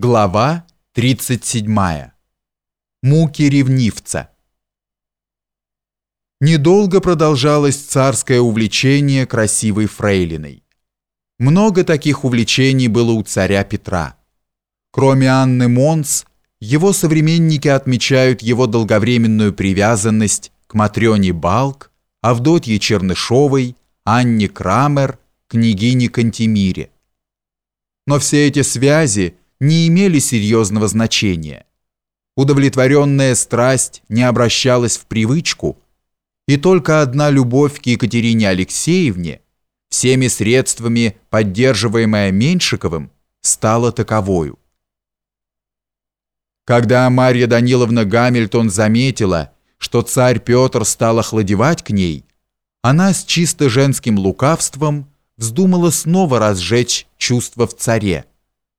Глава 37. Муки ревнивца. Недолго продолжалось царское увлечение красивой фрейлиной. Много таких увлечений было у царя Петра. Кроме Анны Монс, его современники отмечают его долговременную привязанность к Матрёне Балк, Авдотье Чернышовой, Анне Крамер, княгине Кантемире. Но все эти связи – не имели серьезного значения. Удовлетворенная страсть не обращалась в привычку, и только одна любовь к Екатерине Алексеевне, всеми средствами поддерживаемая Меньшиковым, стала таковою. Когда Марья Даниловна Гамильтон заметила, что царь Петр стал охладевать к ней, она с чисто женским лукавством вздумала снова разжечь чувство в царе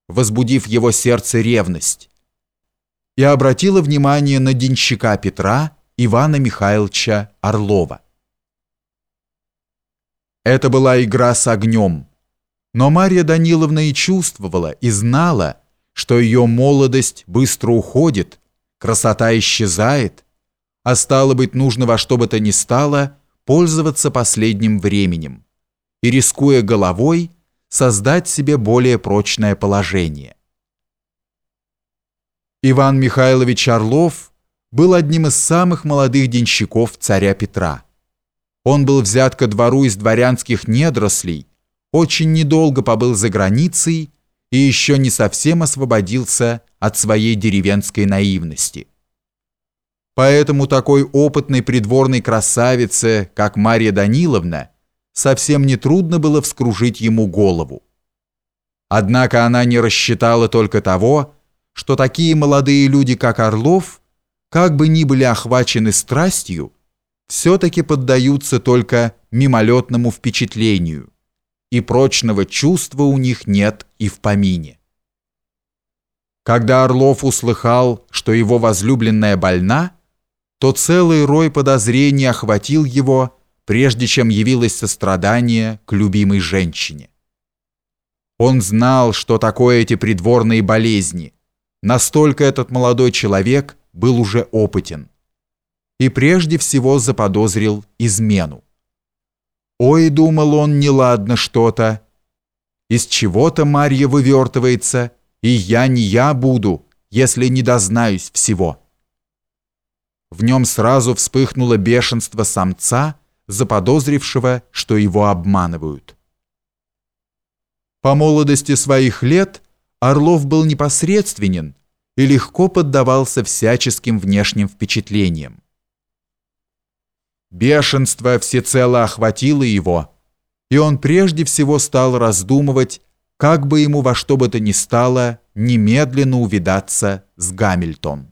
возбудив его сердце ревность, и обратила внимание на денщика Петра Ивана Михайловича Орлова. Это была игра с огнем, но Марья Даниловна и чувствовала, и знала, что ее молодость быстро уходит, красота исчезает, а стало быть, нужно во что бы то ни стало пользоваться последним временем и, рискуя головой, создать себе более прочное положение. Иван Михайлович Орлов был одним из самых молодых денщиков царя Петра. Он был взят ко двору из дворянских недрослей, очень недолго побыл за границей и еще не совсем освободился от своей деревенской наивности. Поэтому такой опытной придворной красавице, как Марья Даниловна, совсем не трудно было вскружить ему голову. Однако она не рассчитала только того, что такие молодые люди, как Орлов, как бы ни были охвачены страстью, все-таки поддаются только мимолетному впечатлению, и прочного чувства у них нет и в помине. Когда Орлов услыхал, что его возлюбленная больна, то целый рой подозрений охватил его, прежде чем явилось сострадание к любимой женщине. Он знал, что такое эти придворные болезни. Настолько этот молодой человек был уже опытен. И прежде всего заподозрил измену. Ой, думал он, неладно что-то. Из чего-то Марья вывертывается, и я не я буду, если не дознаюсь всего. В нем сразу вспыхнуло бешенство самца, заподозрившего, что его обманывают. По молодости своих лет Орлов был непосредственен и легко поддавался всяческим внешним впечатлениям. Бешенство всецело охватило его, и он прежде всего стал раздумывать, как бы ему во что бы то ни стало немедленно увидаться с Гамильтон.